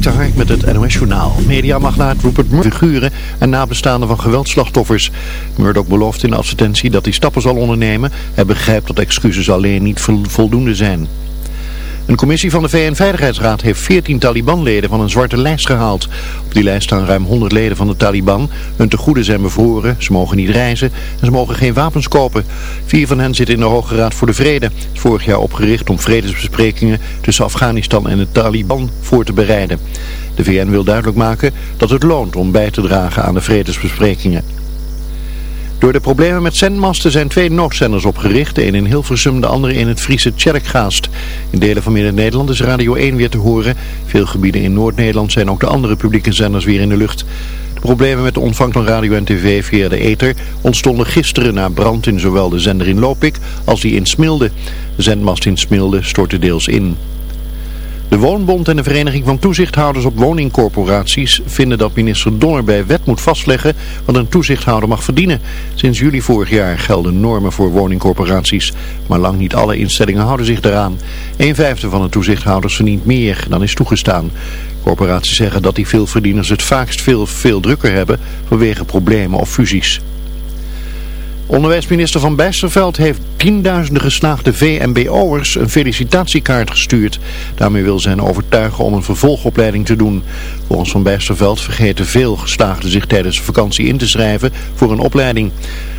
De Hark met het NOS Journaal. Mediamagnaat Rupert Murdoch figuren en nabestaanden van geweldslachtoffers. Murdoch belooft in de advertentie dat hij stappen zal ondernemen. Hij begrijpt dat excuses alleen niet voldoende zijn. Een commissie van de VN-veiligheidsraad heeft 14 Taliban-leden van een zwarte lijst gehaald. Op die lijst staan ruim 100 leden van de Taliban. Hun tegoeden zijn bevroren, ze mogen niet reizen en ze mogen geen wapens kopen. Vier van hen zitten in de Hoge Raad voor de Vrede. Vorig jaar opgericht om vredesbesprekingen tussen Afghanistan en de Taliban voor te bereiden. De VN wil duidelijk maken dat het loont om bij te dragen aan de vredesbesprekingen. Door de problemen met zendmasten zijn twee noodzenders opgericht. De een in Hilversum, de andere in het Friese Tjerkgaast. In delen van Midden-Nederland is Radio 1 weer te horen. Veel gebieden in Noord-Nederland zijn ook de andere publieke zenders weer in de lucht. De problemen met de ontvang van radio en tv via de ether ontstonden gisteren na brand in zowel de zender in Lopik als die in Smilde. De zendmast in Smilde stortte deels in. De Woonbond en de Vereniging van Toezichthouders op Woningcorporaties vinden dat minister Donner bij wet moet vastleggen wat een toezichthouder mag verdienen. Sinds juli vorig jaar gelden normen voor woningcorporaties, maar lang niet alle instellingen houden zich daaraan. Een vijfde van de toezichthouders verdient meer dan is toegestaan. Corporaties zeggen dat die veel verdieners het vaakst veel, veel drukker hebben vanwege problemen of fusies. Onderwijsminister Van Bijsterveld heeft tienduizenden geslaagde VMBO'ers een felicitatiekaart gestuurd. Daarmee wil zijn overtuigen om een vervolgopleiding te doen. Volgens Van Bijsterveld vergeten veel geslaagden zich tijdens de vakantie in te schrijven voor een opleiding.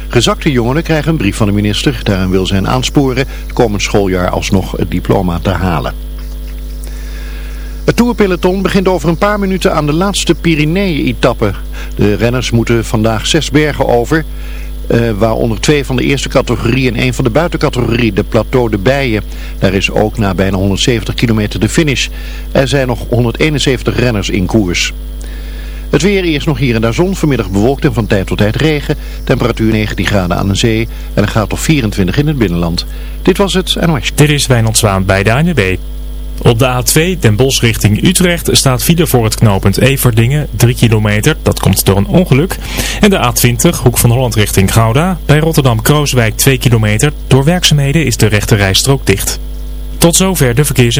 Gezakte jongeren krijgen een brief van de minister. Daarin wil zijn aansporen komend schooljaar alsnog het diploma te halen. Het toerpeloton begint over een paar minuten aan de laatste Pyreneeën-etappe. De renners moeten vandaag zes bergen over... Uh, waaronder twee van de eerste categorie en één van de buitencategorie, de Plateau de Bijen. Daar is ook na bijna 170 kilometer de finish. Er zijn nog 171 renners in koers. Het weer eerst nog hier en daar zon, vanmiddag bewolkt en van tijd tot tijd regen. Temperatuur 19 graden aan de zee en een graad tot 24 in het binnenland. Dit was het NOS. Dit is Wijnald Zwaan bij de ANWB. Op de A2 Den Bosch richting Utrecht staat file voor het knooppunt Everdingen 3 kilometer. Dat komt door een ongeluk. En de A20 Hoek van Holland richting Gouda. Bij Rotterdam-Krooswijk 2 kilometer. Door werkzaamheden is de rechte rijstrook dicht. Tot zover de verkeers.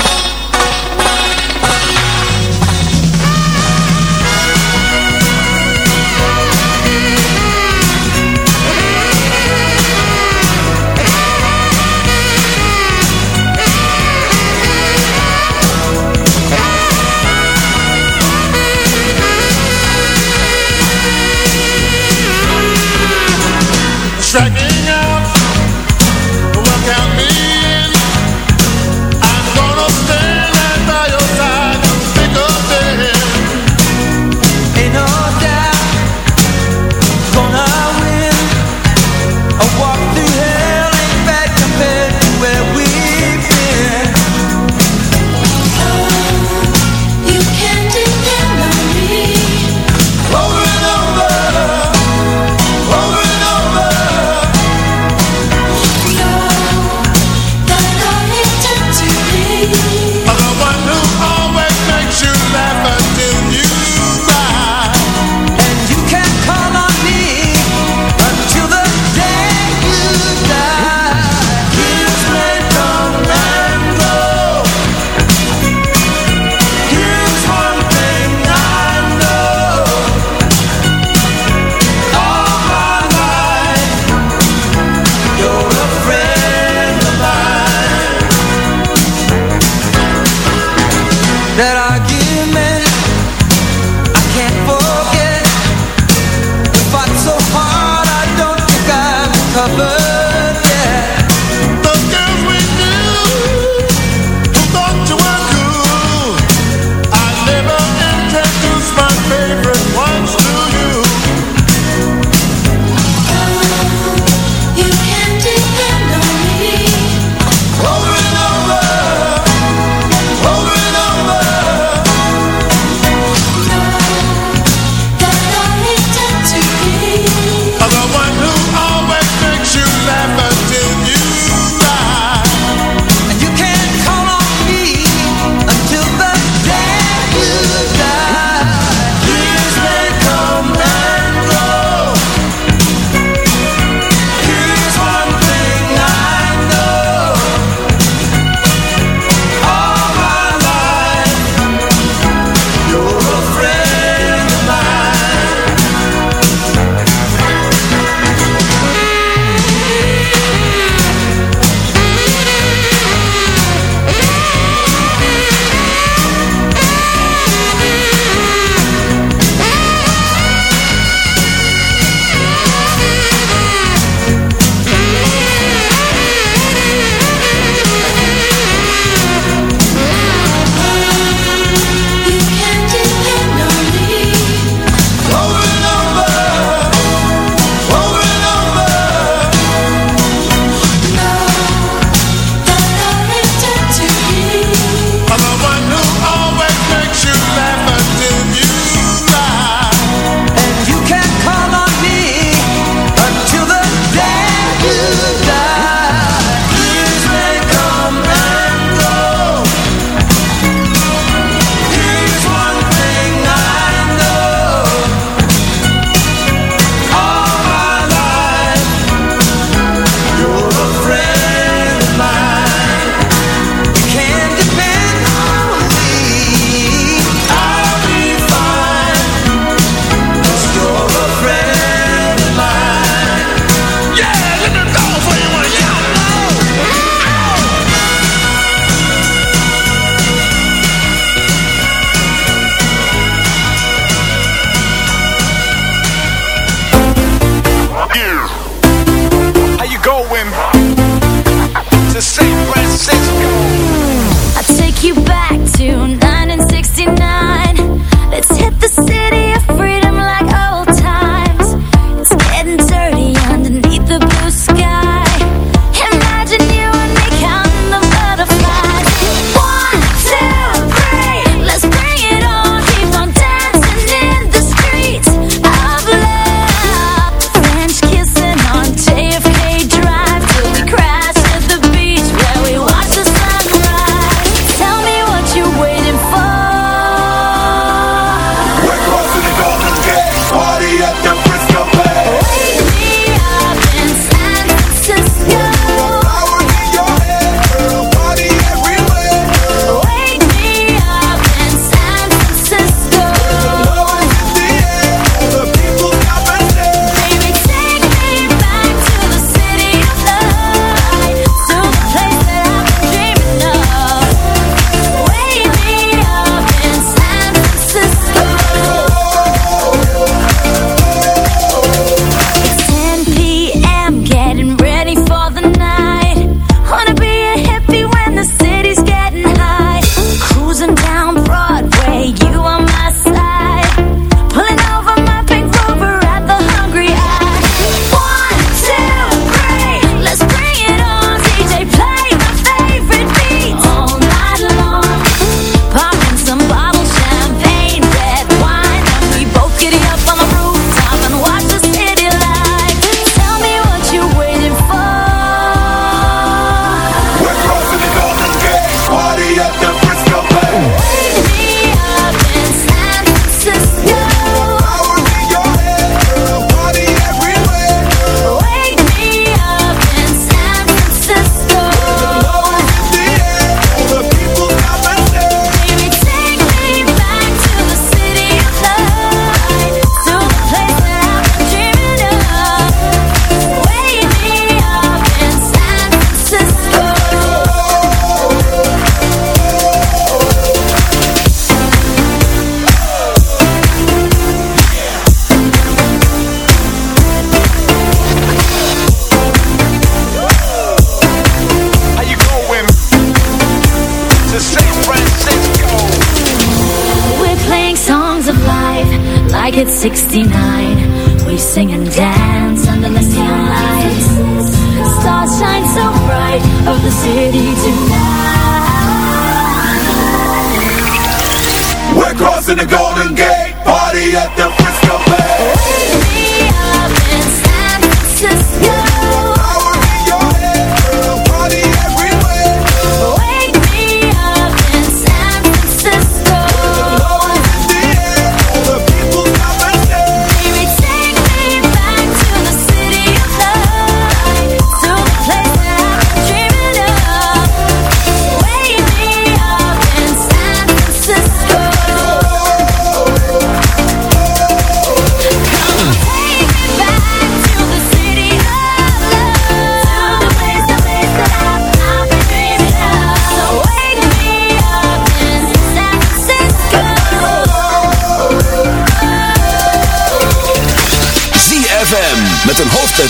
that I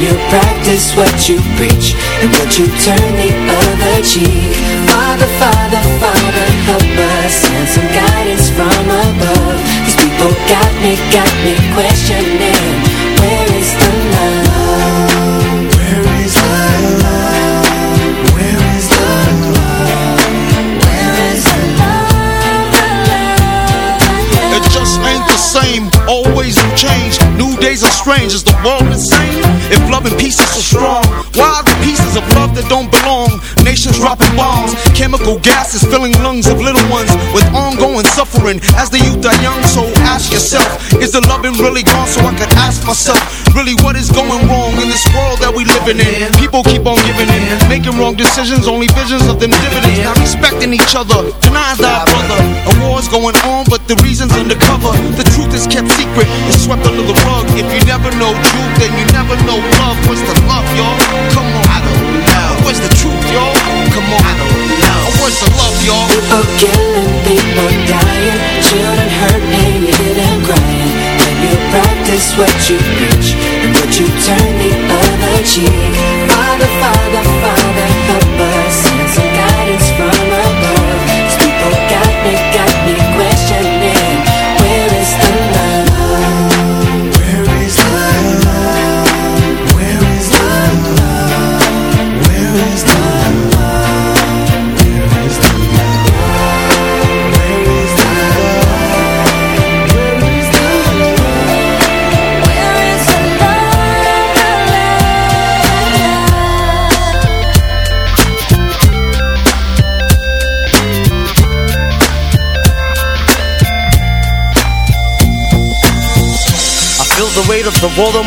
You practice what you preach and would you turn the other cheek? Father, Father, Father, help us send some guidance from above. These people got me, got me questioning. Where is the love? Where is the love? Where is the love? Where is the love? It just ain't the same, always new change New days are strange, is the world insane? If love and peace is so strong Why are the pieces of love that don't belong? Nations dropping bombs Chemical gases filling lungs of little ones With ongoing suffering As the youth are young, so ask yourself Is the loving really gone? So I could ask myself Really what is going wrong in this world that we living in? People keep on Making wrong decisions, only visions of them dividends Not respecting each other, denying thy brother A war's going on, but the reason's undercover The truth is kept secret, it's swept under the rug If you never know truth, then you never know love What's the love, y'all? Come on, I don't know Where's the truth, y'all? Come on, I don't know Where's the love, y'all? People killing, people dying, children hurt and you hear crying. When you practice what you preach and would you turn the other cheek? Father, Father, the world on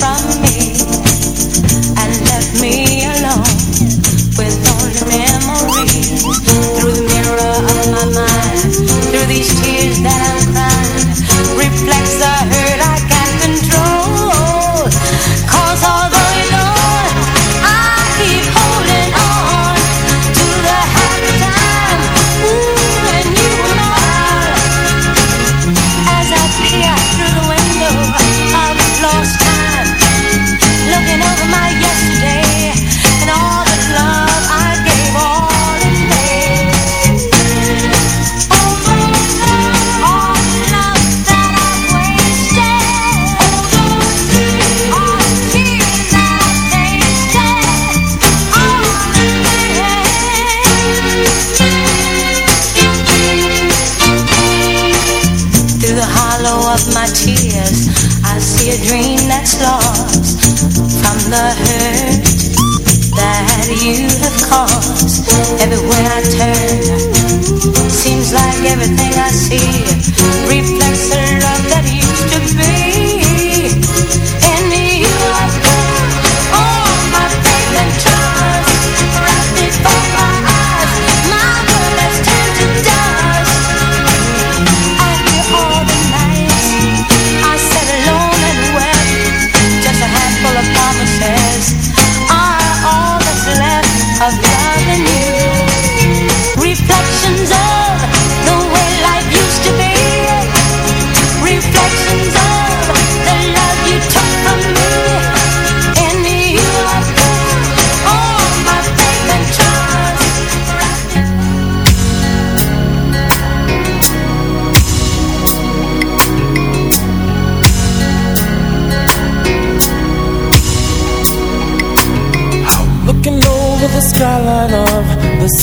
From me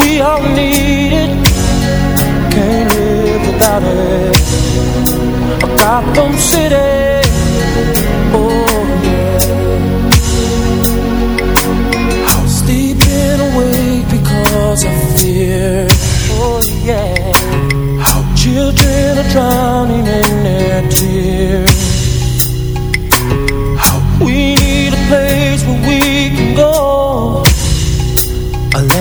We all need it, can't live without it. Gotham City, oh yeah. I'm sleeping awake because of fear, oh yeah. How children are drowning in their tears.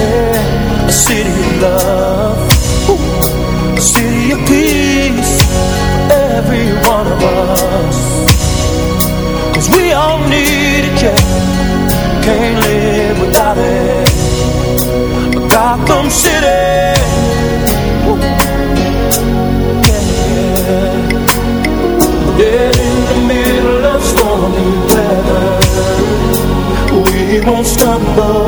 A city of love. A city of peace every one of us. Cause we all need it. Can't live without it. Gotham City. Dead in the middle of stormy weather. We won't stumble